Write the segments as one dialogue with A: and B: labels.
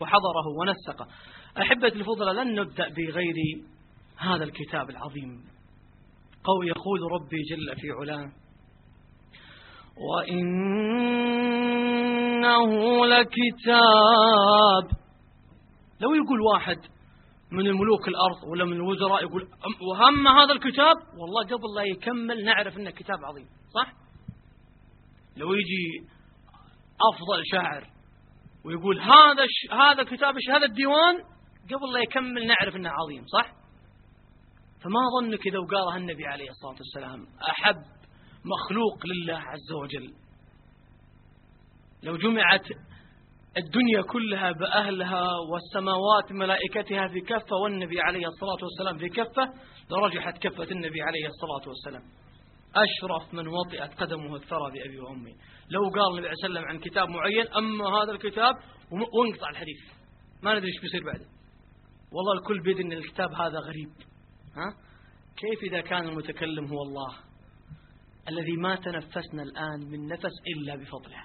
A: وحضره ونسقه. أحبة الفضل لن نبدأ بغير هذا الكتاب العظيم. قو يقول ربي جل في علاه وإنه لكتاب. لو يقول واحد من الملوك الأرض ولا من الوزراء يقول وهم هذا الكتاب؟ والله قبل لا يكمل نعرف أنه كتاب عظيم صح؟ لو يجي أفضل شاعر ويقول هذا ش... هذا كتاب هذا الديوان قبل لا يكمل نعرف أنه عظيم صح؟ فما ظنك إذا قالها النبي عليه الصلاة والسلام أحب مخلوق لله عز وجل؟ لو جمعت الدنيا كلها بأهلها والسماوات ملائكتها في كفة والنبي عليه الصلاة والسلام في كفة لرجحت كفة النبي عليه الصلاة والسلام. أشرف من وطئت قدمه الثرى بأبي وأمي. لو قال النبي عليه وسلم عن كتاب معين أما هذا الكتاب وانقطع الحديث. ما ندري إيش بيصير بعده والله الكل بيد إن الكتاب هذا غريب. ها؟ كيف إذا كان المتكلم هو الله الذي ما تنفسنا الآن من نفس إلا بفضله؟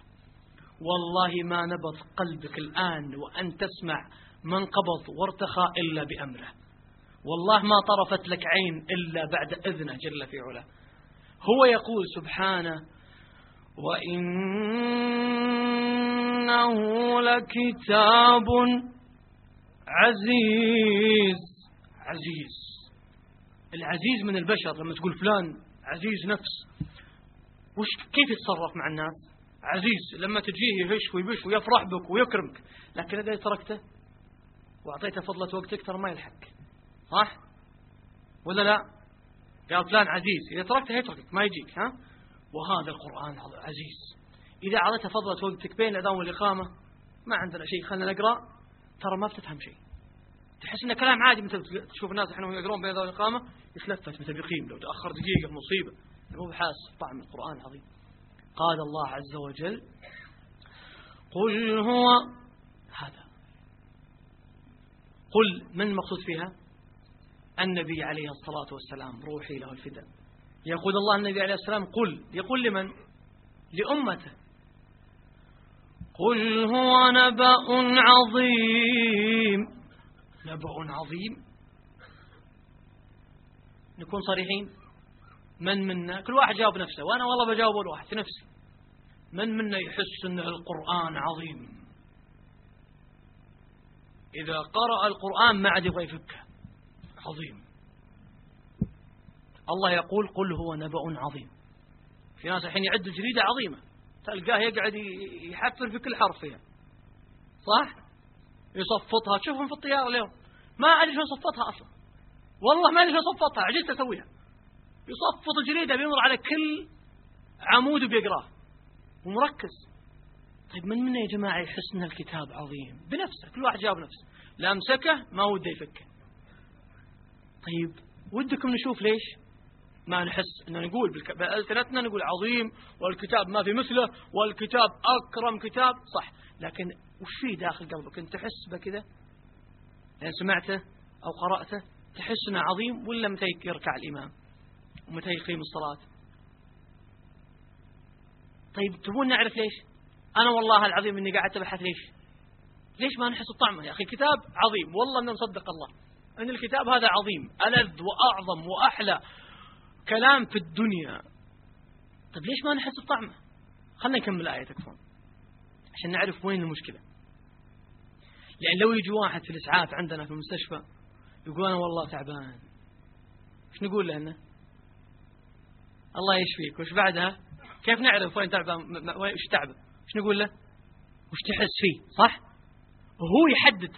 A: والله ما نبض قلبك الآن وأن تسمع من قبض وارتخى إلا بأمره. والله ما طرفت لك عين إلا بعد إذنه جل في علاه. هو يقول سبحانه وإنه لكتاب عزيز. عزيز. العزيز من البشر لما تقول فلان عزيز نفس. وش كيف يتصرف مع الناس؟ عزيز. لما تجيه يهش ويبش ويفرح بك ويكرمك. لكن إذا تركته وأعطيته فضلة وقتك ترى ما يلحق. صح؟ ولا لا؟ قال فلان عزيز إذا تركته يتركك ما يجيك ها؟ وهذا القرآن عزيز. إذا أعطيته فضلة وقتك بين الأذان والإقامة ما عندنا شيء خلنا نقرأ. ترى ما بتفهم شيء. تحس إنه كلام عادي مثل تشوف الناس الحين يقرون بين الأذان والإقامة يتلفت مثل بيقيم لو تأخر دقيقة مصيبة. مو بحاس طعم القرآن العظيم. قال الله عز وجل قل هو هذا. قل من المقصود فيها؟ النبي عليه الصلاة والسلام روحي له الفداء. يقول الله النبي عليه السلام قل. يقول لمن؟ لأمته. قل هو نبأ عظيم. نبأ عظيم؟ نكون صريحين؟ من منا؟ كل واحد جاوب نفسه. وأنا والله بجاوب الواحد في نفسي. من منا يحس أن القرآن عظيم؟ إذا قرأ القرآن ما عاد يبغى يفكه. عظيم. الله يقول قل هو نبأ عظيم. في ناس الحين يعد جريدة عظيمة. تلقاه يقعد يحفر في كل حرف فيها صح؟ يصفطها. تشوفهم في الطيارة اليوم. ما أدري شو صفطها أصلا. والله ما أدري شو صفطها. عجزت أسويها. يصفط الجريدة بيمر على كل عمود وبيقراه ومركز. طيب من منا يا جماعة يحس أن الكتاب عظيم؟ بنفسه. كل واحد جاب نفسه. لا أمسكه ما وده يفكه. طيب ودكم نشوف ليش؟ ما نحس أن نقول بألسنتنا نقول عظيم والكتاب ما في مثله والكتاب أكرم كتاب صح. لكن وش في داخل قلبك؟ أنت تحس بكذا؟ لأن سمعته أو قرأته تحس أنه عظيم ولا متى يركع الإمام ومتى يقيم الصلاة؟ طيب تبون نعرف ليش؟ أنا والله العظيم أني قاعد أبحث ليش؟ ليش ما نحس الطعمة يا أخي كتاب عظيم والله أن نصدق الله. أن الكتاب هذا عظيم ألذ وأعظم وأحلى كلام في الدنيا. طيب ليش ما نحس الطعمة خلنا نكمل آية تكفون عشان نعرف وين المشكلة. لأن لو يجي واحد في الإسعاف عندنا في المستشفى يقول أنا والله تعبان إيش نقول له الله يشفيك وش بعدها؟ كيف نعرف وين تعبان وش تعبه؟ إيش نقول له؟ وش تحس فيه صح؟ وهو يحدد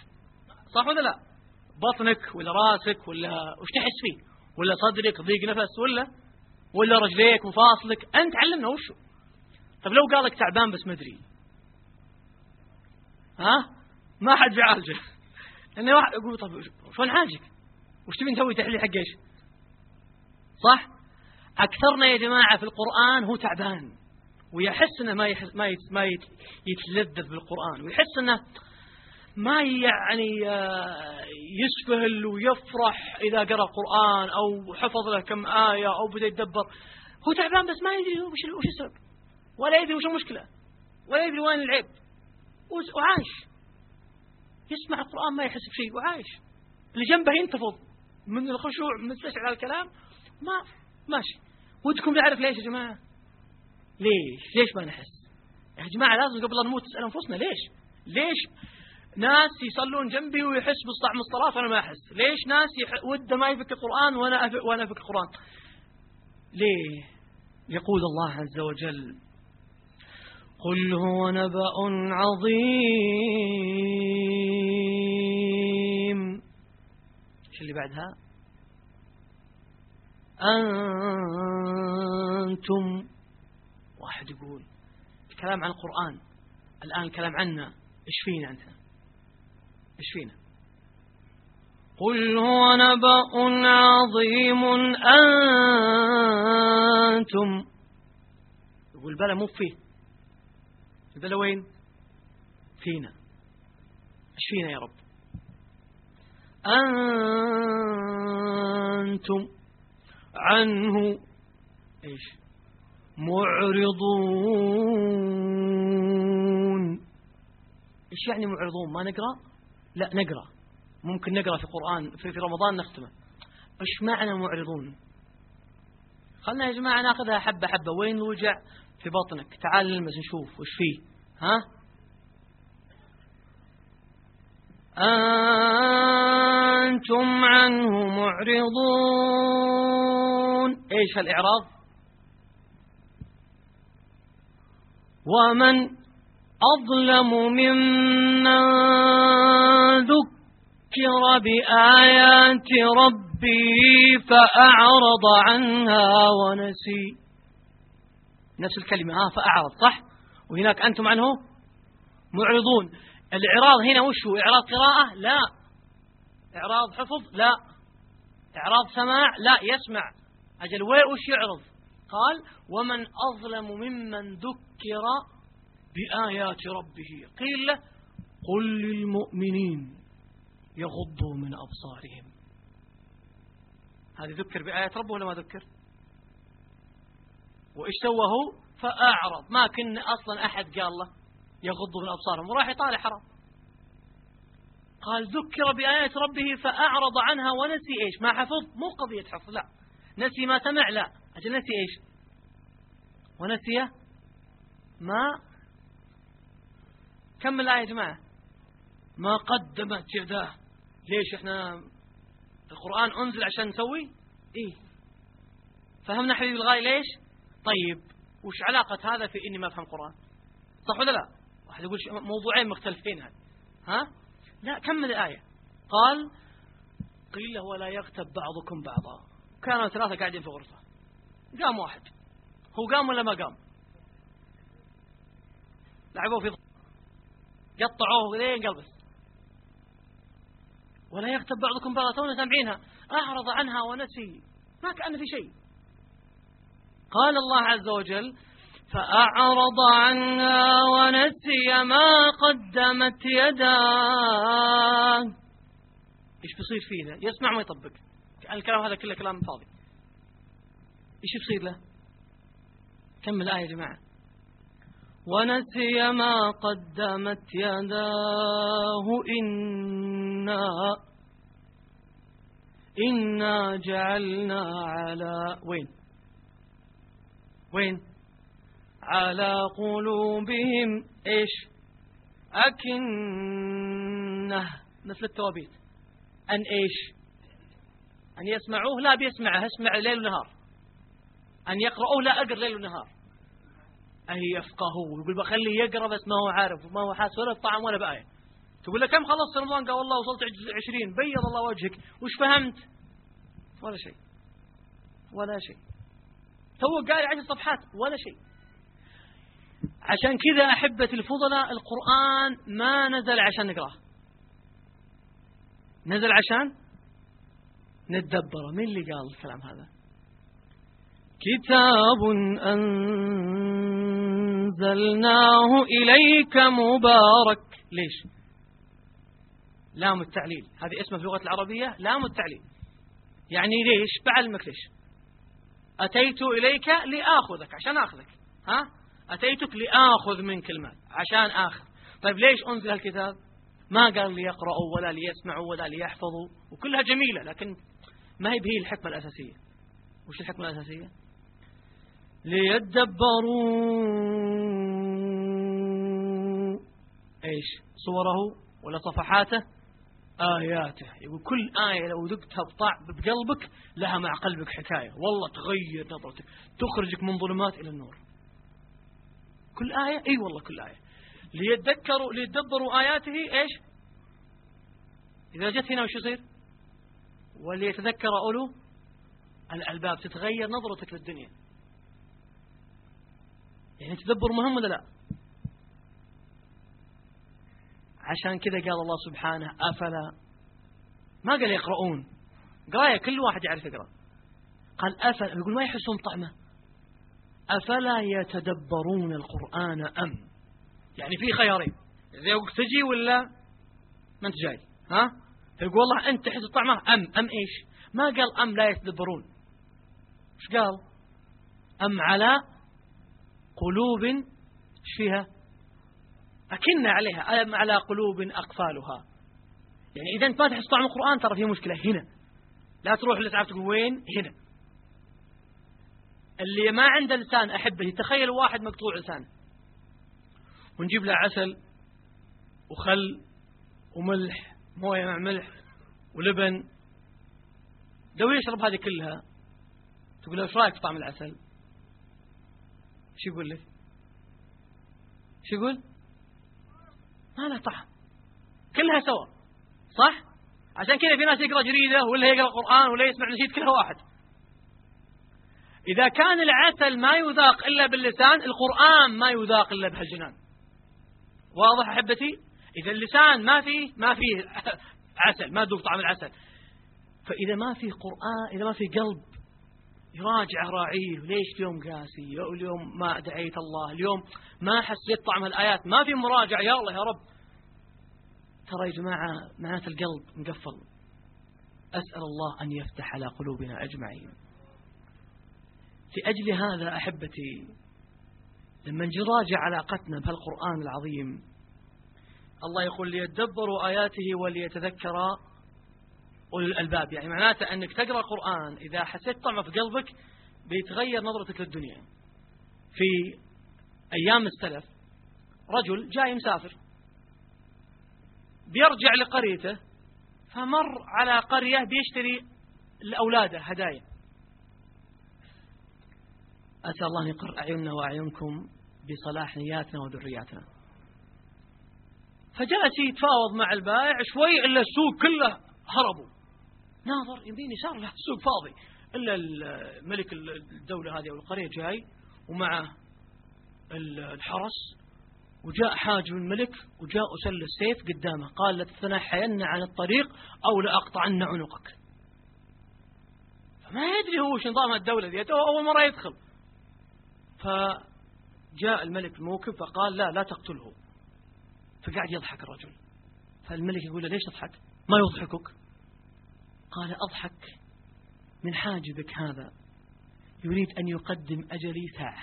A: صح ولا لا؟ بطنك ولا راسك ولا وش تحس فيه؟ ولا صدرك ضيق نفس ولا ولا رجليك مفاصلك أنت علمنا وشو؟ طيب لو قالك تعبان بس ما أدري. ها؟ ما حد بيعالجه. لأن واحد يقول طيب شلون نعالجك وش تبي نسوي تحليل حق إيش؟ صح؟ أكثرنا يا جماعة في القرآن هو تعبان. ويحس أنه ما يحس ما يتلذذ بالقرآن. ويحس أنه ما يعني آه، يسفهل ويفرح إذا قرأ القرآن أو حفظ له كم آية أو بدأ يتدبر هو تعبان بس ما يدري وش وش السبب. ولا يدري وش المشكلة. ولا يدري وين العيب. وعايش. يسمع القرآن ما يحس بشيء. وعايش. اللي جنبه ينتفض. من الخشوع من على الكلام. ما ماشي. ودكم نعرف ليش يا جماعة؟ ليش؟ ليش ما نحس؟ يا جماعة لازم قبل لا نموت نسأل أنفسنا ليش؟ ليش ناس يصلون جنبي ويحس بطعم الصلاة وأنا ما أحس. ليش ناس. وده ما يفك القرآن وأنا أف... وأنا أفك القرآن؟ ليه؟ يقول الله عز وجل قل هو نبأ عظيم. إيش اللي بعدها؟ أنتم واحد يقول الكلام عن القرآن الآن الكلام عنا إيش فينا أنت؟ إيش فينا؟ قل هو نبأ عظيم أنتم. يقول بلى مو فيه. بلى وين؟ فينا. إيش فينا يا رب؟ أنتم عنه إيش؟ معرضون. إيش يعني معرضون؟ ما نقرأ؟ لا نقرأ. ممكن نقرأ في قرآن في, في رمضان نختمه. إيش معنى معرضون خلنا يا جماعة ناخذها حبة حبة. وين الوجع؟ في بطنك. تعال نلمس نشوف وش فيه. ها؟ أنتم عنه معرضون. إيش الإعراض ومن أظلم ممن ذكر بآيات ربي فأعرض عنها ونسي. نفس الكلمة ها فأعرض صح؟ وهناك أنتم عنه معرضون. الإعراض هنا وش هو؟ إعراض قراءة؟ لا. إعراض حفظ؟ لا. إعراض سماع؟ لا. يسمع. أجل وش يعرض؟ قال ومن أظلم ممن ذكر بآيات ربه. قيل له قل للمؤمنين يغضوا من أبصارهم. هذه ذكر بآيات ربه ولا ما ذكر؟ وإيش سوى هو؟ فأعرض. ما كنا أصلا أحد قال له يغضوا من أبصارهم وراح يطالع حرام. قال ذكر بآيات ربه فأعرض عنها ونسي إيش؟ ما حفظ؟ مو قضية حفظ لا. نسي ما سمع لا. أجل نسي إيش؟ ونسي ما كم الآية يا جماعة؟ ما قدمت يداه ليش إحنا القرآن أنزل عشان نسوي؟ إيه. فهمنا حبيبي الغاية ليش؟ طيب وش علاقة هذا في إني ما أفهم قرآن؟ صح ولا لا؟ واحد يقول موضوعين مختلفين هذا. ها؟ لا كمل الآية؟ قال قيل ولا يغتب بعضكم بعضا. كانوا ثلاثة قاعدين في غرفة. قام واحد. هو قام ولا ما قام؟ لعبوه في قطعوه لين قلبس ولا يغتب بعضكم بعضا تونا سامعينها. أعرض عنها ونسي. ما كأن في شيء. قال الله عز وجل فأعرض عنها ونسي ما قدمت يداه إيش بيصير فينا يسمع ما يطبق. الكلام هذا كله كلام فاضي. إيش بيصير له؟ كمل الآية يا جماعة. ونسي ما قدمت يداه. إنا إنا جعلنا على وين؟ وين؟ على قلوبهم. إيش؟ أكنة مثل التوابيت. أن إيش؟ أن يسمعوه لا بيسمعه اسمع ليل ونهار. أن يقرأوه لا أقر ليل ونهار. أن يفقهوا يقول بخليه يقرأ بس ما هو عارف وما هو حاس ولا بطعم ولا بآية تقول له كم خلصت رمضان؟ قال والله وصلت عشرين. بيض الله وجهك. وش فهمت؟ ولا شيء. ولا شيء. تو قاري عشر صفحات. ولا شيء. عشان كذا أحبة الفضلاء القرآن ما نزل عشان نقرأه. نزل عشان نتدبره. مين اللي قال الكلام هذا؟ كتاب أنزلناه إليك مبارك. ليش؟ لام التعليل. هذه اسمه في اللغة العربية لام التعليل. يعني ليش؟ بعلمك ليش؟ أتيت إليك لآخذك عشان آخذك. ها؟ أتيتك لآخذ منك المال عشان آخذ. طيب ليش أنزل الكتاب ما قال ليقرأوا ولا ليسمعوا ولا ليحفظوا وكلها جميلة لكن ما هي بهي الحكمة الأساسية. وش الحكمة الأساسية؟ ليدبروا. إيش؟ صوره ولا صفحاته؟ آياته. يقول كل آية لو ذقتها بقلبك لها مع قلبك حكاية. والله تغير نظرتك. تخرجك من ظلمات إلى النور. كل آية؟ أي والله كل آية. ليتذكروا ليتدبروا آياته إيش؟ إذا جت هنا وش يصير؟ وليتذكر أولو الألباب. تتغير نظرتك للدنيا. يعني تدبر مهم ولا لا؟ عشان كذا قال الله سبحانه أفلا؟ ما قال يقرؤون. قراية كل واحد يعرف يقرأ. قال أفلا؟ يقول ما يحسون طعمه. أفلا يتدبرون القرآن أم؟ يعني في خيارين. يقول تجي ولا ما أنت جاي ها؟ فيقول والله أنت تحس طعمه أم؟ أم إيش؟ ما قال أم لا يتدبرون. إيش قال؟ أم على قلوب فيها أكن عليها أم على قلوب أقفالها. يعني إذا أنت ما تحس طعم القرآن ترى في مشكلة هنا. لا تروح لتعرف تقول وين؟ هنا. اللي ما عنده لسان أحبه تخيل واحد مقطوع لسانه ونجيب له عسل وخل وملح موية مع ملح ولبن. لو يشرب هذه كلها تقول له إيش رأيك طعم العسل؟ شو يقول لك؟ شو يقول؟ ما له طعم كلها سوا صح؟ عشان كذا في ناس يقرأ جريدة ولا يقرأ قرآن ولا يسمع نشيد كلها واحد إذا كان العسل ما يذاق إلا باللسان القرآن ما يذاق إلا بهالجنان واضح أحبتي إذا اللسان ما فيه ما فيه عسل ما تذوق طعم العسل فإذا ما في قرآن إذا ما في قلب يراجع راعيه ليش اليوم قاسي؟ اليوم ما دعيت الله اليوم ما حسيت طعم الآيات ما في مراجعة يا الله يا رب. ترى يا جماعة معنات القلب مقفل. أسأل الله أن يفتح على قلوبنا أجمعين. لأجل هذا أحبتي لما نراجع علاقتنا بهالقرآن العظيم الله يقول ليتدبروا آياته وليتذكر أولي الألباب يعني معناته أنك تقرأ القرآن إذا حسيت طعمه في قلبك بيتغير نظرتك للدنيا. في أيام السلف رجل جاي مسافر بيرجع لقريته فمر على قرية بيشتري لأولاده هدايا. أسأل الله أن يقر أعيننا وأعينكم بصلاح نياتنا وذرياتنا. فجلس يتفاوض مع البائع شوي إلا السوق كله هربوا. ناظر يمين يسار لا السوق فاضي. إلا ملك الدولة هذه أو القرية جاي ومعه الحرس وجاء حاجب الملك وجاء أسل السيف قدامه. قال لتتنحين عن الطريق أو لأقطعن عنقك. فما يدري هو وش نظام الدولة ذي أول مرة يدخل. فجاء الملك الموكب فقال لا لا تقتله. فقعد يضحك الرجل. فالملك يقول له ليش تضحك؟ ما يضحكك. قال أضحك من حاجبك هذا. يريد أن يقدم أجلي ساعة.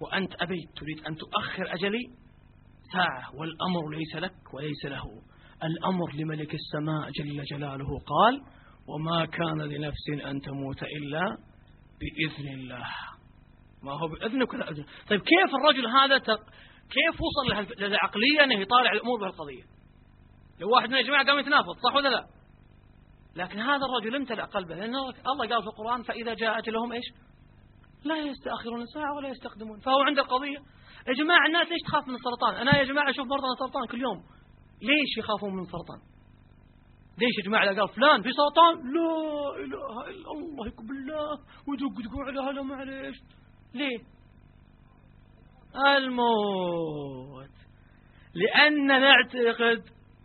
A: وأنت أبيت تريد أن تؤخر أجلي ساعة. والأمر ليس لك وليس له. الأمر لملك السماء جل جلاله قال وما كان لنفس أن تموت إلا بإذن الله. ما هو بإذنك ولا إذن طيب كيف الرجل هذا. كيف وصل للعقلية أنه يطالع الأمور بهالقضية. لو واحد من الجماعة قام يتنافض صح ولا لا؟ لكن هذا الرجل امتلأ قلبه لأن الله قال في القرآن فإذا جاء أجلهم إيش؟ لا يستأخرون ساعة ولا يستقدمون فهو عنده قضية. يا جماعة الناس ليش تخاف من السرطان؟ أنا يا جماعة أشوف مرضى السرطان كل يوم. ليش يخافون من السرطان؟ ليش يا جماعة؟ قال فلان في سرطان. لا إله إلا الله يكب بالله ودق دقوا على هلا معليش. ليه؟ الموت. لأن نعتقد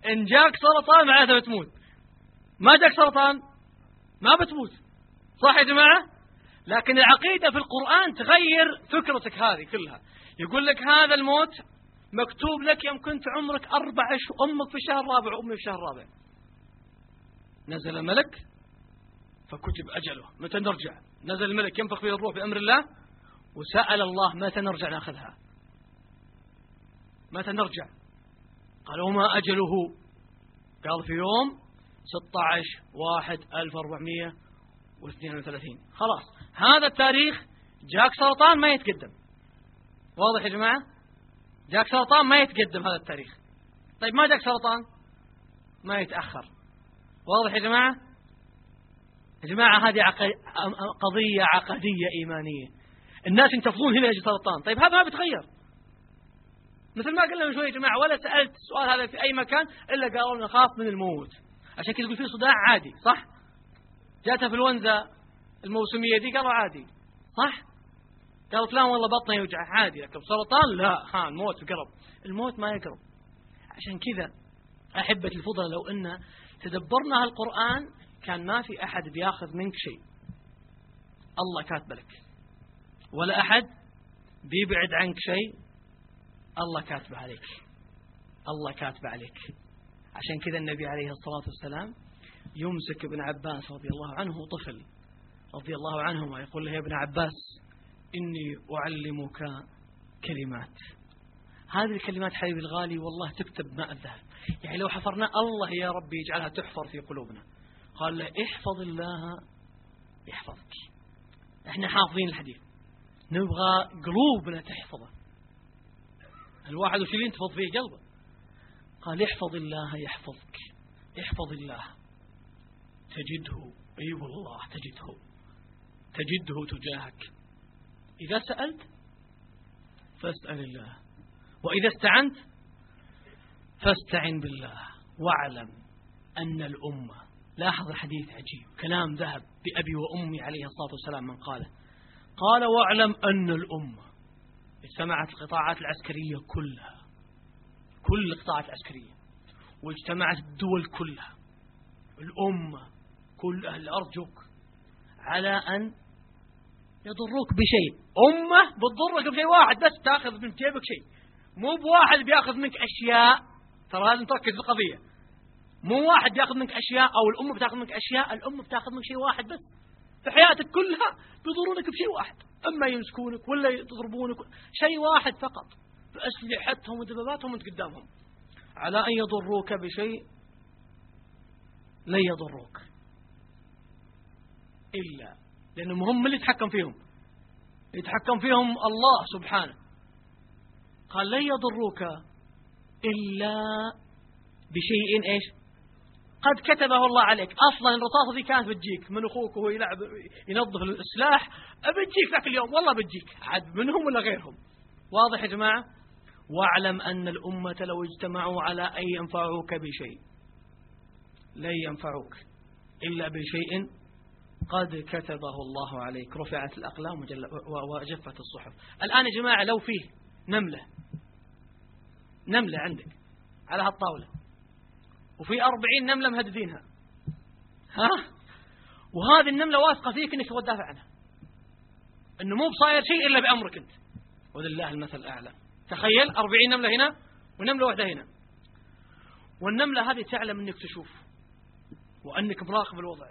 A: إن جاك سرطان معناته بتموت ما جاك سرطان؟ ما بتموت. صح يا جماعة؟ لكن العقيدة في القرآن تغير فكرتك هذه كلها. يقول لك هذا الموت مكتوب لك يوم كنت عمرك أربع أشهر أمك في الشهر الرابع وأمي في الشهر الرابع نزل الملك فكتب أجله. متى نرجع؟ نزل الملك ينفخ فيه الروح بأمر الله؟ وسأل الله متى نرجع نأخذها. متى نرجع؟ قال وما أجله؟ قال في يوم 16 واحد 1432 خلاص هذا التاريخ جاك سرطان ما يتقدم. واضح يا جماعة؟ جاك سرطان ما يتقدم هذا التاريخ. طيب ما جاك سرطان؟ ما يتأخر. واضح يا جماعة؟ يا جماعة هذه قضية عقدية إيمانية. الناس ينتفضون هنا يجي سرطان. طيب هذا ما بيتغير. مثل ما قلنا من شوي يا جماعة ولا سألت السؤال هذا في أي مكان إلا قالوا نخاف من الموت. عشان كذا يقول في صداع عادي صح؟ جاته في الونزة الموسمية دي قالوا عادي صح؟ قالوا فلان والله بطنه يوجع عادي لكن سرطان لا ها الموت قرب الموت ما يقرب. عشان كذا أحبة الفضل لو أن تدبرنا القرآن كان ما في أحد بياخذ منك شيء. الله كاتب لك. ولا أحد بيبعد عنك شيء. الله كاتب عليك. الله كاتب عليك. عشان كذا النبي عليه الصلاة والسلام يمسك ابن عباس رضي الله عنه طفل رضي الله عنهما يقول له يا ابن عباس إني أعلمك كلمات. هذه الكلمات حبيبي الغالي والله تكتب ماء الذهب. يعني لو حفرنا الله يا ربي يجعلها تحفر في قلوبنا. قال له احفظ الله يحفظك. إحنا حافظين الحديث. نبغى قلوبنا تحفظه. الواحد وش اللي ينتفض فيه قلبه. قال احفظ الله يحفظك. احفظ الله. تجده. أيوة والله تجده. تجده تجاهك. إذا سألت فاسأل الله. وإذا استعنت فاستعن بالله. واعلم أن الأمة لاحظ الحديث عجيب. كلام ذهب بأبي وأمي عليه الصلاة والسلام من قاله قال واعلم أن الأمة اجتمعت القطاعات العسكرية كلها. كل القطاعات العسكرية واجتمعت الدول كلها الأمة كل أهل الأرض جوك على أن يضروك بشيء. أمة بتضرك بشيء واحد بس تأخذ من جيبك شيء. مو بواحد بيأخذ منك أشياء ترى لازم تركز في القضية مو واحد بيأخذ منك أشياء أو الأمة بتأخذ منك أشياء الأمة بتأخذ منك شيء واحد بس. في حياتك كلها بيضرونك بشيء واحد. أما يمسكونك ولا يضربونك شيء واحد فقط. بأسلحتهم ودباباتهم وانت قدامهم. على أن يضروك بشيء لن يضروك. إلا لأنهم هم اللي يتحكم فيهم. يتحكم فيهم الله سبحانه. قال لن يضروك إلا بشيء إيش؟ قد كتبه الله عليك. أصلا الرصاصة دي كانت بتجيك من أخوك وهو يلعب ينظف السلاح. بتجيك ذاك اليوم. والله بتجيك. عاد منهم ولا غيرهم؟ واضح يا جماعة؟ واعلم أن الأمة لو اجتمعوا على أن ينفعوك بشيء لن ينفعوك إلا بشيء قد كتبه الله عليك. رفعت الأقلام وجفت الصحف. الآن يا جماعة لو فيه نملة نملة عندك على هالطاولة وفي أربعين نملة مهددينها ها؟ وهذه النملة واثقة فيك أنك تبغى تدافع عنها أنه مو بصاير شيء إلا بأمرك أنت. ولله المثل الأعلى. تخيل أربعين نملة هنا ونملة واحدة هنا. والنملة هذه تعلم أنك تشوف وأنك مراقب الوضع.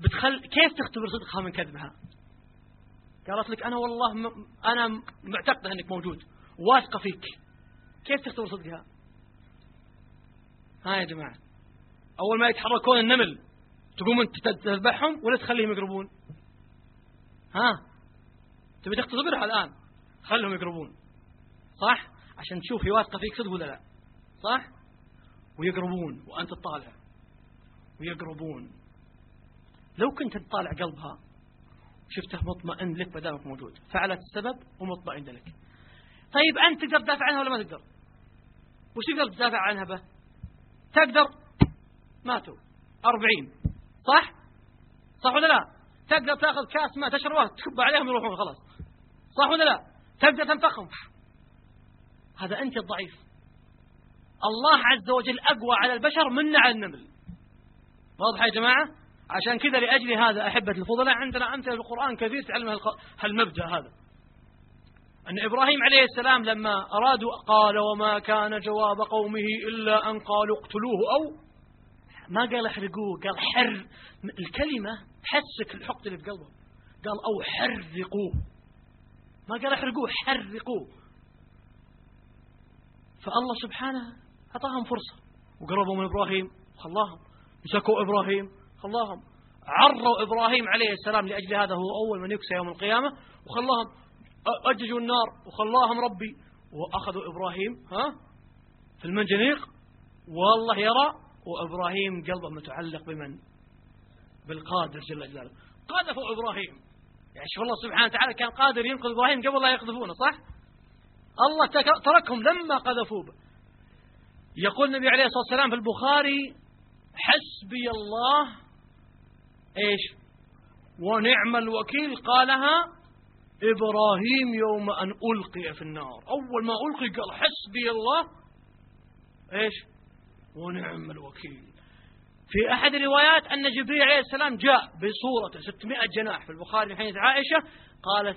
A: بتخل كيف تختبر صدقها من كذبها قالت لك أنا والله م... أنا معتقدة أنك موجود واثقة فيك. كيف تختبر صدقها؟ ها يا جماعة أول ما يتحركون النمل تقوم أنت تذبحهم ولا تخليهم يقربون؟ ها؟ تبي تختبرها الآن؟ خلهم يقربون. صح؟ عشان تشوف هي واثقة فيك صدق ولا لا. صح؟ ويقربون وأنت تطالع. ويقربون. لو كنت تطالع قلبها شفته مطمئن لك بدامك موجود. فعلت السبب ومطمئن لك. طيب أنت تقدر تدافع عنها ولا ما تقدر؟ وش تقدر تدافع عنها به؟ تقدر؟ ماتوا. أربعين. صح؟ صح ولا لا؟ تقدر تاخذ كاس ماء تشربه تكب عليهم يروحون خلاص. صح ولا لا؟ تقدر تنفخهم. هذا أنت الضعيف. الله عز وجل أقوى على البشر من على النمل. واضح يا جماعة؟ عشان كذا لأجل هذا أحبة الفضلاء عندنا أمثلة في القرآن كثير تعلم هالمبدأ هذا. أن إبراهيم عليه السلام لما أرادوا قال وما كان جواب قومه إلا أن قالوا اقتلوه أو ما قال احرقوه قال حر الكلمة تحسك الحقد اللي في قلبه. قال أو حرقوه. ما قال احرقوه حرقوه. فالله سبحانه أعطاهم فرصة. وقربوا من إبراهيم خلاهم. مسكوا إبراهيم خلاهم. عروا إبراهيم عليه السلام لأجل هذا هو أول من يكسى يوم القيامة. وخلاهم أججوا النار وخلاهم ربي. وأخذوا إبراهيم ها في المنجنيق. والله يرى وإبراهيم قلبه متعلق بمن؟ بالقادر جل جلاله. قذفوا إبراهيم. يعني شوف الله سبحانه وتعالى كان قادر ينقذ إبراهيم قبل لا يقذفونه صح؟ الله تركهم لما قذفوه. يقول النبي عليه الصلاة والسلام في البخاري حسبي الله. إيش؟ ونعم الوكيل. قالها إبراهيم يوم أن ألقي في النار. أول ما ألقي قال حسبي الله. إيش؟ ونعم الوكيل. في أحد الروايات أن جبريل عليه السلام جاء بصورة 600 جناح في البخاري من حديث عائشة قالت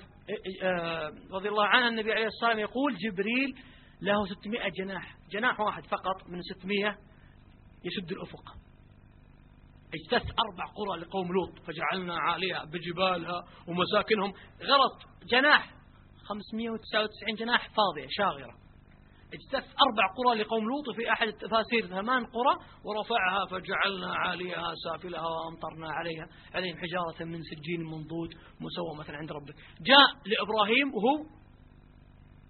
A: رضي الله عنها النبي عليه الصلاة والسلام يقول جبريل له 600 جناح جناح واحد فقط من 600 يسد الأفق. اجتث أربع قرى لقوم لوط فجعلنا عاليها بجبالها ومساكنهم. غلط جناح 599 جناح فاضية شاغرة. اجتث أربع قرى لقوم لوط في أحد التفاسير ثمان قرى ورفعها فجعلنا عاليها سافلها وأمطرنا عليها عليهم حجارة من سجين منضود مسومة عند ربك. جاء لإبراهيم وهو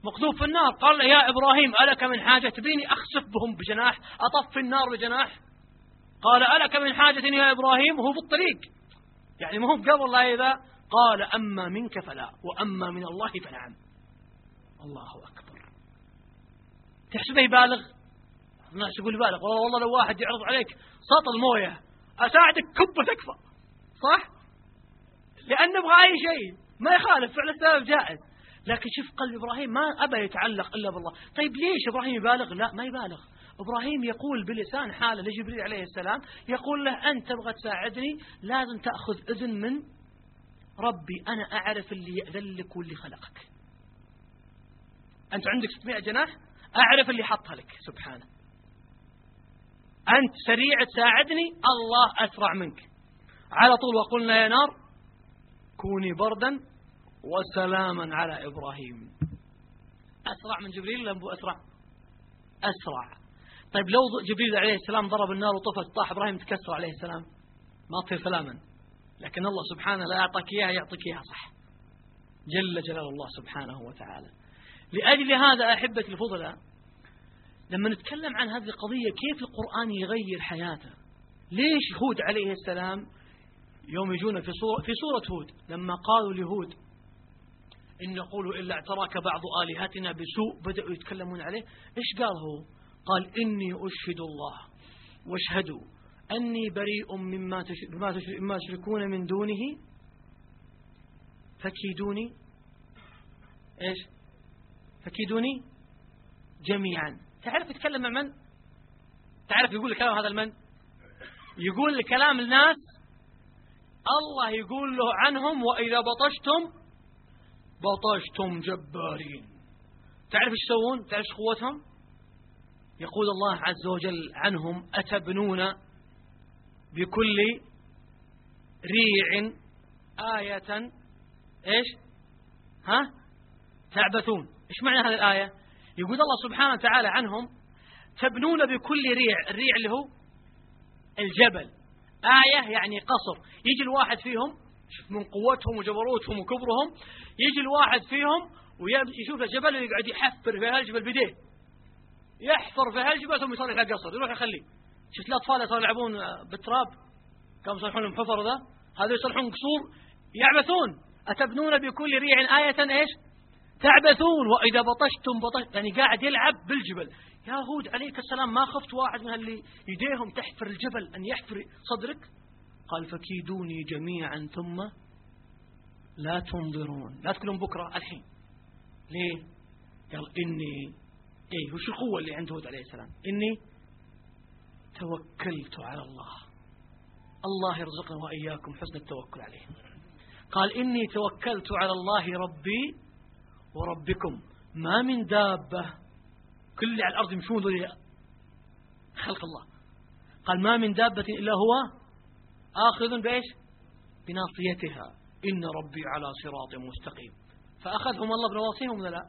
A: مقذوف في النار. قال له يا إبراهيم ألك من حاجة تبيني أخسف بهم بجناح أطفي النار بجناح. قال ألك من حاجة يا إبراهيم؟ وهو في الطريق. يعني ما هو قبل الله إذا قال أما منك فلا وأما من الله فنعم. الله أكبر. تحسبه يبالغ؟ الناس يقول يبالغ. والله والله لو واحد يعرض عليك سطل مويه أساعدك كبة تكفى. صح؟ لأن نبغى أي شيء. ما يخالف فعل السبب جائز. لكن شوف قلب إبراهيم ما أبى يتعلق إلا بالله. طيب ليش إبراهيم يبالغ؟ لا ما يبالغ. إبراهيم يقول بلسان حاله لجبريل عليه السلام يقول له أنت تبغى تساعدني لازم تأخذ إذن من ربي. أنا أعرف اللي يأذن لك واللي خلقك. أنت عندك 600 جناح؟ أعرف اللي حطها لك. سبحانه. أنت سريع تساعدني الله أسرع منك. على طول وقلنا يا نار كوني بردا وسلاما على إبراهيم. أسرع من جبريل ولا أسرع؟ أسرع. طيب لو جبريل عليه السلام ضرب النار وطفت طاح إبراهيم تكسر عليه السلام. ما تصير سلاما. لكن الله سبحانه لا يعطيك إياها يعطيك إياها صح. جل جلال الله سبحانه وتعالى. لأجل هذا أحبة الفضلاء لما نتكلم عن هذه القضية كيف القرآن يغير حياته؟ ليش هود عليه السلام يوم يجون في سورة, في سورة هود؟ لما قالوا لهود إن نقول إلا اعتراك بعض آلهتنا بسوء بدأوا يتكلمون عليه. إيش قال هو؟ قال إني أشهد الله واشهدوا أني بريء مما مما تشركون من دونه فكيدوني. إيش؟ فكيدوني جميعا. تعرف يتكلم مع من؟ تعرف يقول الكلام هذا المن؟ يقول لكلام الناس الله يقول له عنهم وإذا بطشتم بطشتم جبارين. تعرف إيش يسوون؟ تعرف قوتهم؟ يقول الله عز وجل عنهم أتبنون بكل ريع آية إيش؟ ها؟ تعبثون. إيش معنى هذه الآية؟ يقول الله سبحانه وتعالى عنهم تبنون بكل ريع الريع اللي هو الجبل. آية يعني قصر. يجي الواحد فيهم من قوتهم وجبروتهم وكبرهم يجي الواحد فيهم ويشوف الجبل ويقعد يحفر في هالجبل بيديه يحفر في هالجبل ثم يصلح له قصر يروح يخليه. شفت الأطفال صاروا يلعبون بالتراب؟ كانوا يصلحون لهم حفر ذا؟ هذا يصلحون قصور يعبثون. أتبنون بكل ريع آية إيش؟ تعبثون وإذا بطشتم بطشت يعني قاعد يلعب بالجبل. يا هود عليك السلام ما خفت واحد من اللي يديهم تحفر الجبل أن يحفر صدرك؟ قال فكيدوني جميعا ثم لا تنظرون. لا تقولون بكرة الحين. ليه؟ قال إني إيه وش القوة اللي عند هود عليه السلام؟ إني توكلت على الله. الله يرزقنا وإياكم حسن التوكل عليه. قال إني توكلت على الله ربي وربكم. ما من دابة. كل اللي على الأرض يمشون خلق الله. قال ما من دابة إلا هو آخذ بإيش؟ بناصيتها. إن ربي على صراط مستقيم. فأخذهم الله بنواصيهم ولا لا؟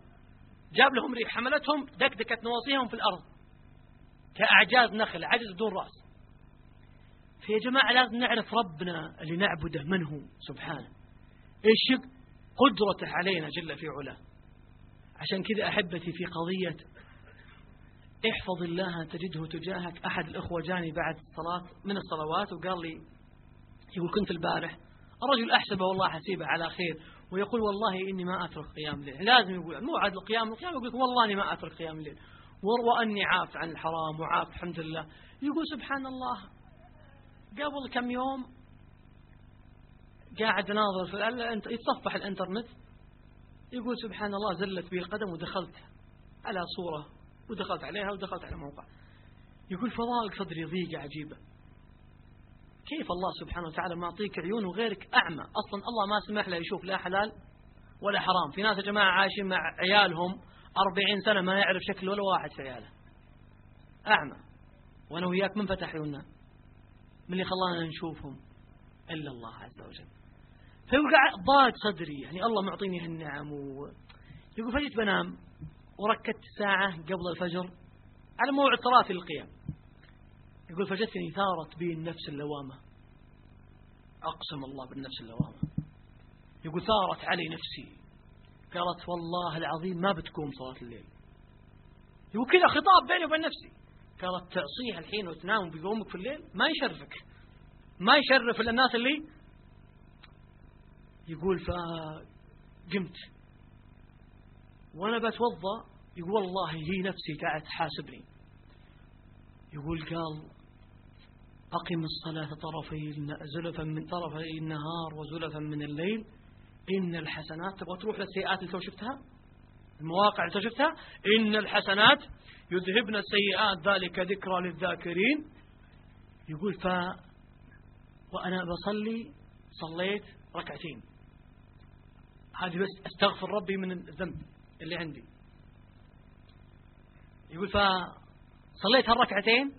A: جاب لهم ريح حملتهم دكدكت نواصيهم في الأرض. كأعجاز نخل عجز بدون رأس. فيا جماعة لازم نعرف ربنا اللي نعبده من هو؟ سبحانه. إيش قدرته علينا جل في علاه. عشان كذا أحبتي في قضية احفظ الله تجده تجاهك. أحد الأخوة جاني بعد الصلاة من الصلوات وقال لي يقول كنت البارح الرجل أحسبه والله حسيبه على خير ويقول والله إني ما أترك قيام الليل. لازم يقول مو عاد القيام القيام يقول والله إني ما أترك قيام الليل. وأني عاف عن الحرام وعاف الحمد لله. يقول سبحان الله قبل كم يوم قاعد ناظر في يتصفح الإنترنت. يقول سبحان الله زلت بي القدم ودخلت على صورة ودخلت عليها ودخلت على موقع. يقول فضائق صدري ضيقة عجيبة. كيف الله سبحانه وتعالى معطيك عيون وغيرك أعمى؟ أصلا الله ما سمح له يشوف لا حلال ولا حرام. في ناس يا جماعة عايشين مع عيالهم أربعين سنة ما يعرف شكل ولا واحد في عياله. أعمى. وأنا وياك من فتح عيوننا؟ من اللي خلانا نشوفهم إلا الله عز وجل. فيقول ضاق صدري. يعني الله معطيني هالنعم و... يقول فجيت بنام وركدت ساعة قبل الفجر على موعد صلاتي للقيام يقول فجتني ثارت بي النفس اللوامة. أقسم الله بالنفس اللوامة. يقول ثارت علي نفسي. قالت والله العظيم ما بتقوم صلاة الليل. يقول كذا خطاب بيني وبين نفسي. قالت تعصيه الحين وتنام بيقومك في الليل ما يشرفك. ما يشرف الناس اللي يقول فقمت. وأنا بتوضأ يقول والله هي نفسي قاعد تحاسبني. يقول قال أقم الصلاة طرفي زلفا من طرفي النهار وزلفا من الليل. إن الحسنات تبغى تروح للسيئات اللي تو شفتها؟ المواقع اللي تو شفتها؟ إن الحسنات يذهبن السيئات ذلك ذكرى للذاكرين. يقول ف وأنا بصلي صليت ركعتين. هذه بس أستغفر ربي من الذنب اللي عندي. يقول فصليت هالركعتين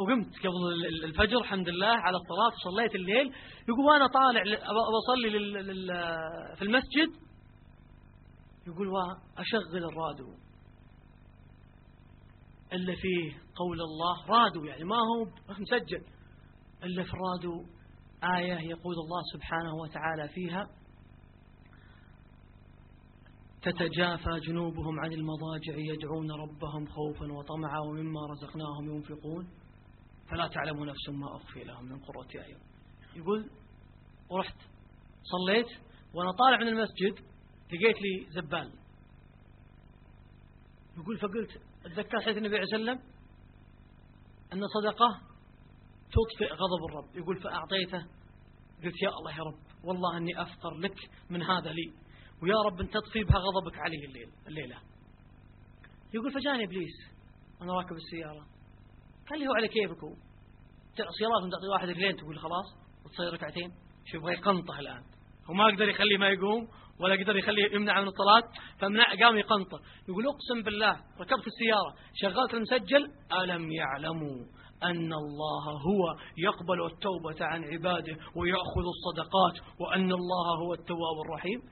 A: وقمت قبل الفجر الحمد لله على الصلاة وصليت الليل. يقول وأنا طالع بصلي في المسجد. يقول وأشغل الراديو. إلا فيه قول الله رادو يعني ما هو مسجل. إلا في الرادو آية يقول الله سبحانه وتعالى فيها تتجافى جنوبهم عن المضاجع يدعون ربهم خوفا وطمعا ومما رزقناهم ينفقون. فلا تعلم نفس ما أخفي لهم من قرة أعين. يقول ورحت صليت وأنا طالع من المسجد لقيت لي زبال. يقول فقلت أتذكر حديث النبي عليه وسلم أن صدقة تطفئ غضب الرب. يقول فأعطيته. قلت يا الله يا رب والله أني أفطر لك من هذا لي. ويا رب أن تطفي بها غضبك عليه الليل الليلة. يقول فجاني إبليس. أنا راكب السيارة. قال لي هو على كيفك هو؟ الله تعطي واحد رجلين تقول خلاص وتصير ركعتين. شو يبغى يقنطه الآن. هو ما قدر يخليه ما يقوم ولا قدر يخليه يمنع من الصلاة فمنع قام يقنطه يقول أقسم بالله ركبت السيارة شغلت المسجل ألم يعلموا؟ أن الله هو يقبل التوبة عن عباده ويأخذ الصدقات وأن الله هو التواب الرحيم.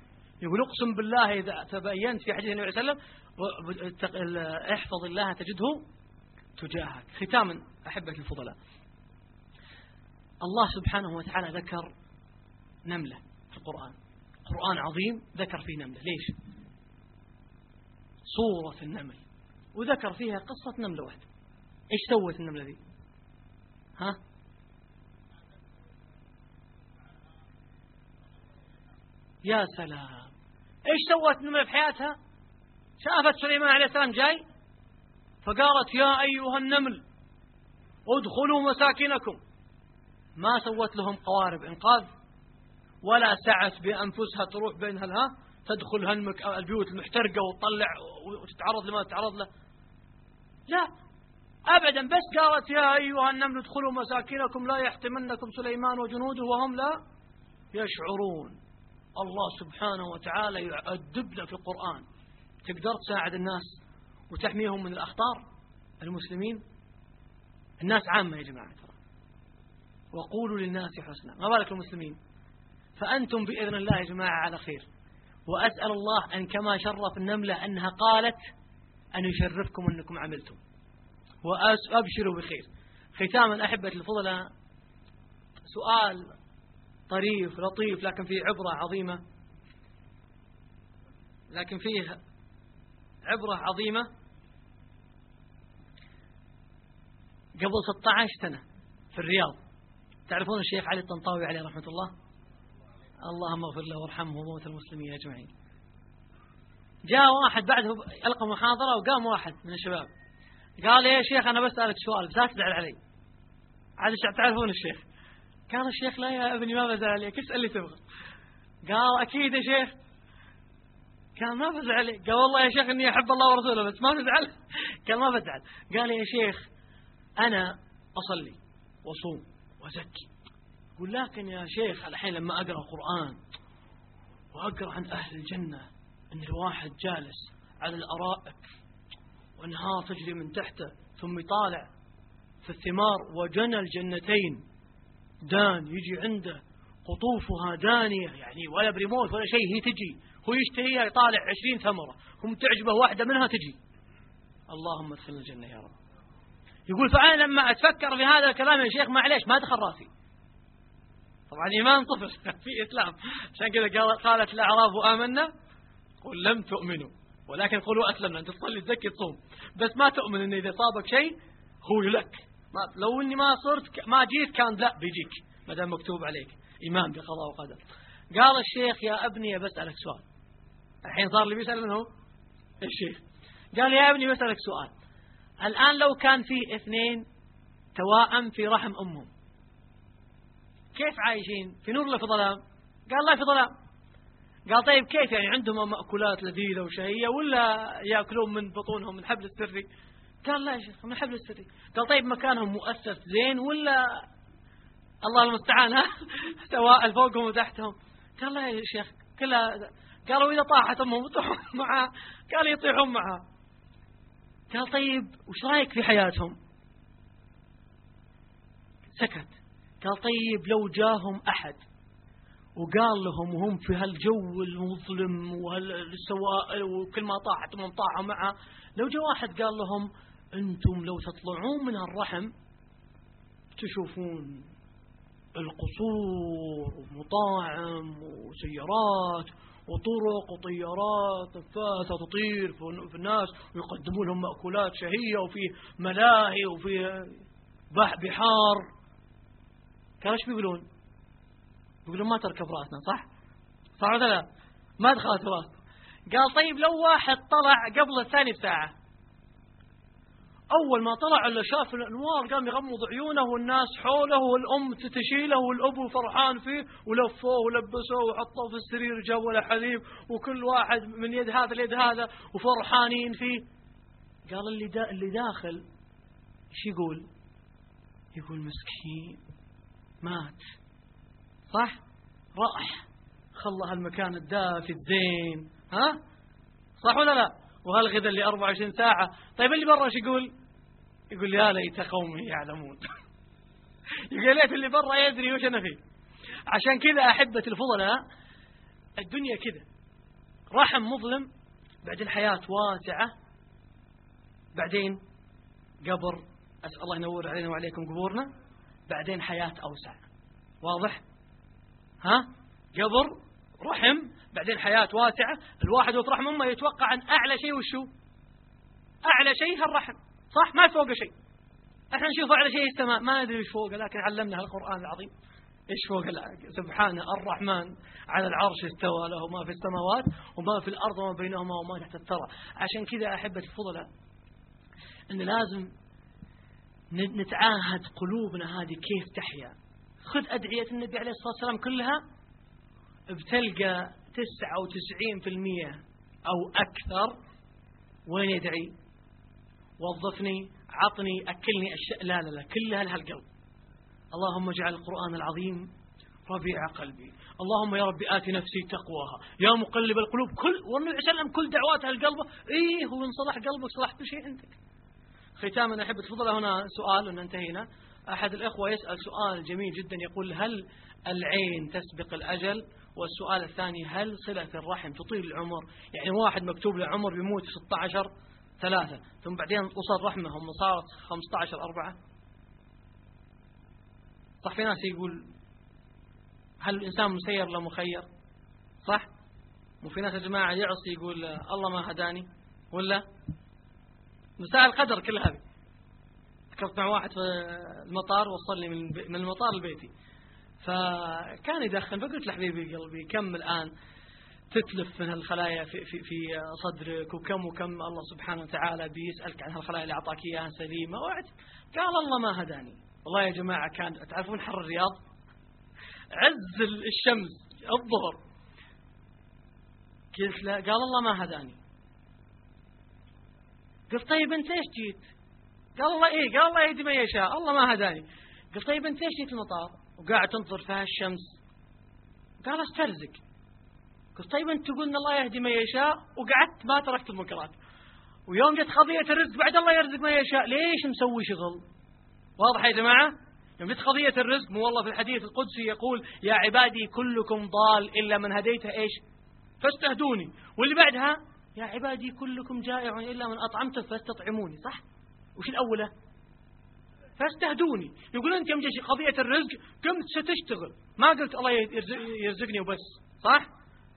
A: يقول اقسم بالله إذا تبينت في حديث النبي صلى الله عليه وسلم احفظ الله تجده تجاهك. ختاما أحبة الفضلاء. الله سبحانه وتعالى ذكر نملة في القرآن. قرآن عظيم ذكر فيه نملة. ليش؟ صورة النمل. وذكر فيها قصة نملة واحدة. إيش سوت النملة ذي ها؟ يا سلام. إيش سوت النملة في حياتها؟ شافت سليمان عليه السلام جاي؟ فقالت يا أيها النمل ادخلوا مساكنكم. ما سوت لهم قوارب إنقاذ ولا سعت بأنفسها تروح بينها لها تدخل البيوت المحترقة وتطلع وتتعرض لما تتعرض له. لا أبدا بس قالت يا أيها النمل ادخلوا مساكنكم لا يحتمنكم سليمان وجنوده وهم لا يشعرون. الله سبحانه وتعالى يؤدبنا في القرآن. تقدر تساعد الناس وتحميهم من الأخطار المسلمين؟ الناس عامة يا جماعة. ترى وقولوا للناس حسنا. ما بالك المسلمين؟ فأنتم بإذن الله يا جماعة على خير. وأسأل الله أن كما شرف النملة أنها قالت أن يشرفكم أنكم عملتم. وأبشروا بخير. ختاما أحبة الفضلاء سؤال طريف لطيف لكن فيه عبرة عظيمة. لكن فيه عبرة عظيمة. قبل 16 سنة في الرياض. تعرفون الشيخ علي الطنطاوي عليه رحمة الله؟ اللهم اغفر له وارحمه وموت المسلمين أجمعين. جاء واحد بعده ألقى محاضرة وقام واحد من الشباب. قال يا شيخ أنا بسألك سؤال بس لا تزعل علي. عاد تعرفون الشيخ؟ قال الشيخ لا يا ابني ما بزعل عليك اسأل اللي تبغى. قال أكيد يا شيخ. قال ما بزعل. عليك قال والله يا شيخ إني أحب الله ورسوله بس ما بزعل. قال ما بزعل. قال يا شيخ أنا أصلي وصوم وزكي يقول لكن يا شيخ الحين لما أقرأ قرآن وأقرأ عن أهل الجنة أن الواحد جالس على الأرائك. وأنهار تجري من تحته ثم يطالع في الثمار وجنى الجنتين. دان يجي عنده قطوفها دانية يعني ولا بريموت ولا شيء هي تجي. هو يشتهيها يطالع عشرين ثمرة هم تعجبه واحدة منها تجي. اللهم ادخلنا الجنة يا رب. يقول فأنا لما أتفكر في هذا الكلام يا شيخ معليش ما دخل رأسي. طبعا إيمان طفل في إسلام. عشان كذا قالت الأعراف آمنا قل لم تؤمنوا. ولكن قولوا أسلمنا أنت تصلي تزكي تصوم. بس ما تؤمن أن إذا صابك شيء هو لك ما لو أني ما صرت ما جيت كان لا بيجيك ما دام مكتوب عليك. إيمان بقضاء وقدر. قال الشيخ يا ابني بسألك سؤال. الحين صار اللي بيسأل منه؟ الشيخ. قال يا ابني بسألك سؤال. الآن لو كان في اثنين توائم في رحم أمهم كيف عايشين؟ في نور ولا في ظلام؟ قال لا في ظلام. قال طيب كيف يعني عندهم مأكولات لذيذة وشهية ولا يأكلون من بطونهم من حبل السري؟ قال لا يا شيخ من حبل السري. قال طيب مكانهم مؤسس زين ولا الله المستعان ها؟ سواء فوقهم وتحتهم قال لا يا شيخ كلها قالوا إذا طاحت أمهم يطيحون معها. قال يطيحون معها. قال طيب وش رأيك في حياتهم؟ سكت. قال طيب لو جاهم أحد وقال لهم وهم في هالجو المظلم وهالسواء وكل ما طاحت من طاحوا معه. لو جاء واحد قال لهم أنتم لو تطلعون من الرحم تشوفون القصور ومطاعم وسيارات وطرق وطيارات نفاثة تطير في الناس ويقدمون لهم مأكولات شهية وفي ملاهي وفي بحار. كانوا إيش بيقولون؟ بيقولون ما تركب رأسنا صح؟ صح ولا لا؟ ما دخلت راسنا قال طيب لو واحد طلع قبل الثاني بساعة. أول ما طلع إلا شاف الأنوار قام يغمض عيونه والناس حوله والأم تشيله والأبو فرحان فيه ولفوه ولبسوه وحطوه في السرير جابوا له حليب وكل واحد من يد هذا ليد هذا وفرحانين فيه. قال اللي دا اللي داخل إيش يقول؟ يقول مسكين. مات. صح؟ راح خلى هالمكان الدافي الزين ها؟ صح ولا لا؟ وهالغذاء اللي 24 ساعة. طيب اللي برا إيش يقول؟ يقول يا ليت قومي يعلمون. يقول ليت اللي برا يدري وش أنا فيه. عشان كذا أحبة الفضلاء الدنيا كذا. رحم مظلم بعدين حياة واسعة. بعدين قبر أسأل الله ينور علينا وعليكم قبورنا. بعدين حياة أوسع. واضح؟ ها؟ قبر رحم بعدين حياة واسعة الواحد رحم أمه يتوقع أن أعلى شيء وشو أعلى شيء الرحم صح؟ ما فوق شيء. إحنا نشوف على شيء السماء ما ندري إيش فوقه لكن علمنا القرآن العظيم. إيش فوق سبحانه الرحمن. على العرش استوى له ما في السماوات وما في الأرض وما بينهما وما تحت الثرى. عشان كذا أحبة الفضلاء أن لازم نتعاهد قلوبنا هذه كيف تحيا. خذ أدعية النبي عليه الصلاة والسلام كلها بتلقى 99% أو أكثر وين يدعي؟ وظفني عطني أكلني أشياء. لا لا لا كلها لها القلب اللهم اجعل القرآن العظيم ربيع قلبي. اللهم يا ربي آت نفسي تقواها. يا مقلب القلوب كل والنبي عليه وسلم كل دعواتها القلب إيه هو إن صلح قلبك صلح كل شيء عندك. ختاما أحب تفضل هنا سؤال أن انتهينا أحد الإخوة يسأل سؤال جميل جدا يقول هل العين تسبق الأجل؟ والسؤال الثاني هل صلة الرحم تطيل العمر؟ يعني واحد مكتوب له عمر بيموت 16 ثلاثة ثم بعدين وصل رحمه هم صارت 15 أربعة. صح في ناس يقول هل الإنسان مسير لا مخير؟ صح؟ وفي ناس يا جماعة يعصي يقول الله ما هداني ولا؟ مسائل القدر كل هذه. ذكرت مع واحد في المطار وصلني من المطار لبيتي. فكان يدخن فقلت له حبيبي قلبي كم الآن تتلف من الخلايا في, في, في صدرك؟ وكم وكم الله سبحانه وتعالى بيسألك عن الخلايا اللي أعطاك إياها سليمة. قال الله ما هداني. والله يا جماعة كان تعرفون حر الرياض؟ عز الشمس الظهر. قلت له قال الله ما هداني. قلت طيب أنت إيش جيت؟ قال الله إيه؟ قال الله يهدي من يشاء الله ما هداني. قلت طيب أنت إيش جيت المطار؟ وقاعد تنظر في هالشمس قال أسترزق. قلت طيب أنت تقول إن الله يهدي من يشاء وقعدت ما تركت المنكرات ويوم جت قضية الرزق بعد الله يرزق من يشاء ليش مسوي شغل؟ واضح يا جماعة؟ يوم جت قضية الرزق مو والله في الحديث القدسي يقول يا عبادي كلكم ضال إلا من هديته إيش؟ فاستهدوني. واللي بعدها يا عبادي كلكم جائع إلا من أطعمته فاستطعموني صح؟ وش الأولى؟ فاستهدوني. يقول أنت يوم قضية الرزق قمت ستشتغل. ما قلت الله يرزقني وبس. صح؟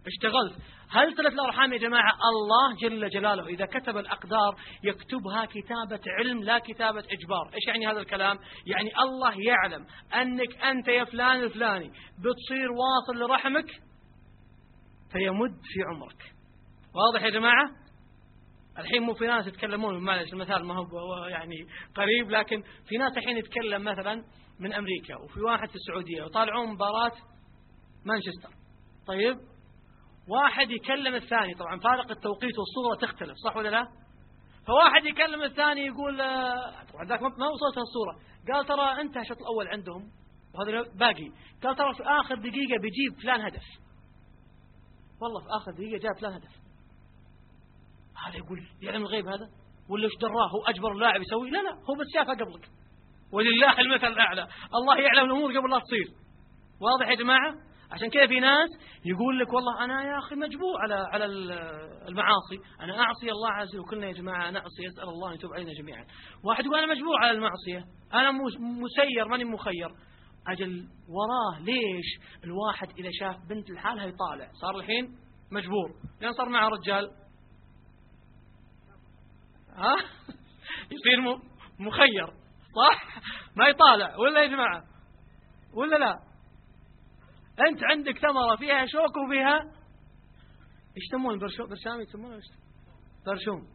A: اشتغلت. هل صلة الأرحام يا جماعة؟ الله جل جلاله إذا كتب الأقدار يكتبها كتابة علم لا كتابة إجبار. إيش يعني هذا الكلام؟ يعني الله يعلم أنك أنت يا فلان الفلاني بتصير واصل لرحمك فيمد في عمرك. واضح يا جماعة؟ الحين مو في ناس يتكلمون معلش المثال ما هو يعني قريب لكن في ناس الحين يتكلم مثلا من أمريكا وفي واحد في السعودية وطالعون مباراة مانشستر. طيب؟ واحد يكلم الثاني طبعا فارق التوقيت والصورة تختلف صح ولا لا؟ فواحد يكلم الثاني يقول آه، طبعا ذاك ما وصلت الصورة قال ترى انتهى الشوط الأول عندهم وهذا باقي. قال ترى في آخر دقيقة بيجيب فلان هدف. والله في آخر دقيقة جاب فلان هدف. هذا يقول يعلم الغيب هذا؟ ولا إيش دراه؟ هو أجبر اللاعب يسوي لا لا هو بس شافها قبلك. ولله المثل الأعلى. الله يعلم الأمور قبل لا تصير. واضح يا جماعة؟ عشان كذا في ناس يقول لك والله أنا يا أخي مجبور على على المعاصي. أنا أعصي الله عز وجل. وكلنا يا جماعة نعصي يسأل الله أن يتوب علينا جميعا. واحد يقول أنا مجبور على المعصية. أنا مسير ماني مخير. أجل وراه ليش الواحد إذا شاف بنت لحالها يطالع صار الحين مجبور. لأن صار معه رجال. ها؟ يصير مخير صح؟ ما يطالع ولا يا جماعة؟ ولا لا؟ أنت عندك ثمرة فيها شوك وفيها؟ إيش يسمون برشام يسمونه برشوم.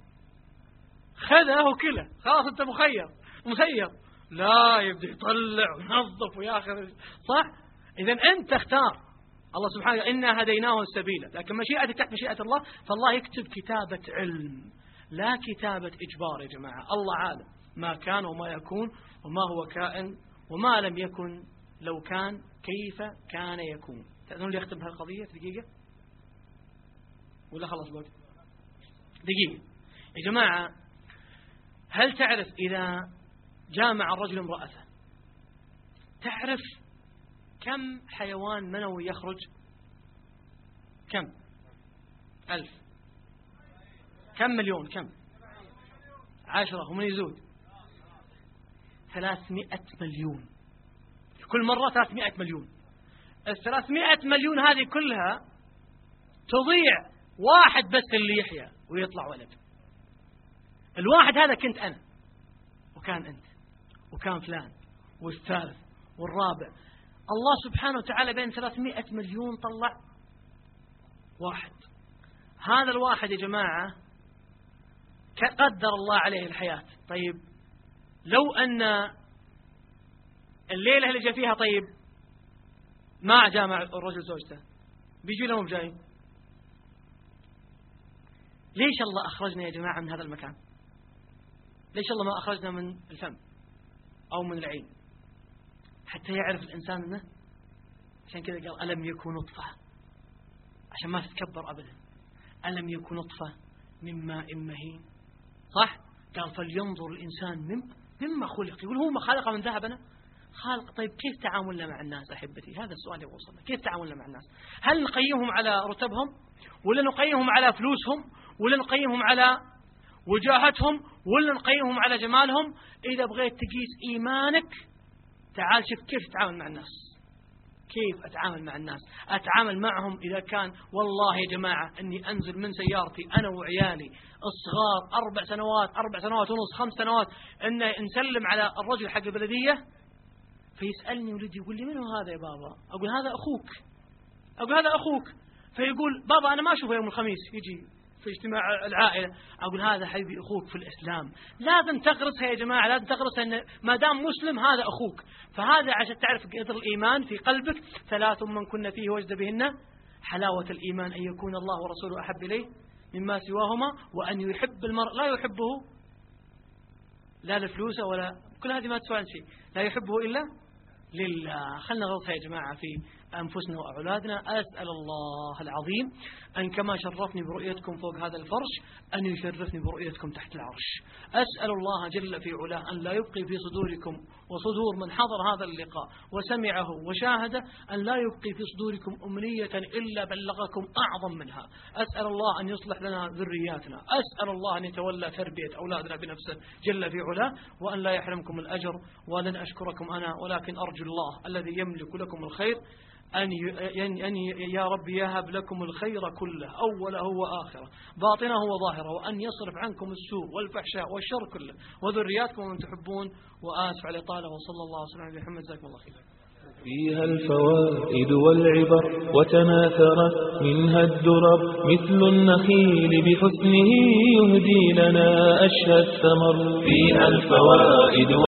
A: خذه وكله خلاص أنت مخير مسير لا يبدأ يطلع وينظف وياخذ صح؟ إذا أنت اختار الله سبحانه إنا هديناه السبيل. لكن مشيئتك تحت مشيئة الله فالله يكتب كتابة علم. لا كتابة إجبار يا جماعة. الله عالم ما كان وما يكون وما هو كائن وما لم يكن. لو كان كيف كان يكون. تأذنون لي أختم هالقضية دقيقة؟ ولا خلاص قلت دقيقة. يا جماعة هل تعرف إذا جامع الرجل امرأته تعرف كم حيوان منوي يخرج؟ كم؟ ألف. كم مليون؟ كم؟ عشرة ومن يزود؟ ثلاثمائة مليون. كل مرة ثلاثمائة مليون. الثلاثمائة مليون هذه كلها تضيع واحد بس اللي يحيا ويطلع ولد. الواحد هذا كنت أنا وكان أنت وكان فلان والثالث والرابع. الله سبحانه وتعالى بين 300 مليون طلع واحد. هذا الواحد يا جماعة قدر الله عليه الحياة. طيب لو أن الليلة اللي جاء فيها طيب ما جامع الرجل زوجته بيجي لهم جاي ليش الله أخرجنا يا جماعة من هذا المكان؟ ليش الله ما أخرجنا من الفم أو من العين؟ حتى يعرف الإنسان أنه عشان كذا قال ألم يكن نطفة؟ عشان ما تتكبر أبدا. ألم يكن نطفة من ماء مهين؟ صح؟ قال فلينظر الإنسان مم مما خلق. يقول هو ما خلق من ذهب أنا؟ خالق. طيب كيف تعاملنا مع الناس أحبتي؟ هذا السؤال اللي وصلنا. كيف تعاملنا مع الناس؟ هل نقيمهم على رتبهم؟ ولا نقيمهم على فلوسهم؟ ولا نقيمهم على وجاهتهم؟ ولا نقيمهم على جمالهم؟ إذا بغيت تقيس إيمانك تعال شوف كيف تتعامل مع الناس. كيف أتعامل مع الناس؟ أتعامل معهم إذا كان والله يا جماعة أني أنزل من سيارتي أنا وعيالي الصغار أربع سنوات أربع سنوات ونص خمس سنوات أن نسلم على الرجل حق البلدية؟ فيسألني ولدي يقول لي من هو هذا يا بابا؟ أقول هذا أخوك. أقول هذا أخوك. فيقول بابا أنا ما أشوفه يوم الخميس. يجي في اجتماع العائلة. أقول هذا حبيبي أخوك في الإسلام. لازم تغرسها يا جماعة لازم تغرسها أن ما دام مسلم هذا أخوك. فهذا عشان تعرف قدر الإيمان في قلبك ثلاث من كنا فيه وجد بهن. حلاوة الإيمان أن يكون الله ورسوله أحب إليه مما سواهما وأن يحب المرء. لا يحبه لا لفلوسه ولا كل هذه ما تسوى شيء. لا يحبه إلا لله. خلنا نغلطها يا جماعة في أنفسنا وأولادنا أسأل الله العظيم أن كما شرفني برؤيتكم فوق هذا الفرش أن يشرفني برؤيتكم تحت العرش. أسأل الله جل في علاه أن لا يبقي في صدوركم وصدور من حضر هذا اللقاء وسمعه وشاهده أن لا يبقي في صدوركم أمنية إلا بلغكم أعظم منها. أسأل الله أن يصلح لنا ذرياتنا. أسأل الله أن يتولى تربية أولادنا بنفسه جل في علاه وأن لا يحرمكم الأجر ولن أشكركم أنا ولكن أرجو الله الذي يملك لكم الخير. أن أن يا رب يهب لكم الخير كله أوله وآخره. باطنه وظاهره وأن يصرف عنكم السوء والفحشاء والشر كله. وذرياتكم من تحبون وآسف على طاله وصلى الله وسلم على محمد. جزاكم الله خير
B: فيها الفوائد والعبر وتناثرت منها الدرر. مثل النخيل بحسنه يهدي لنا أشهى الثمر. فيها الفوائد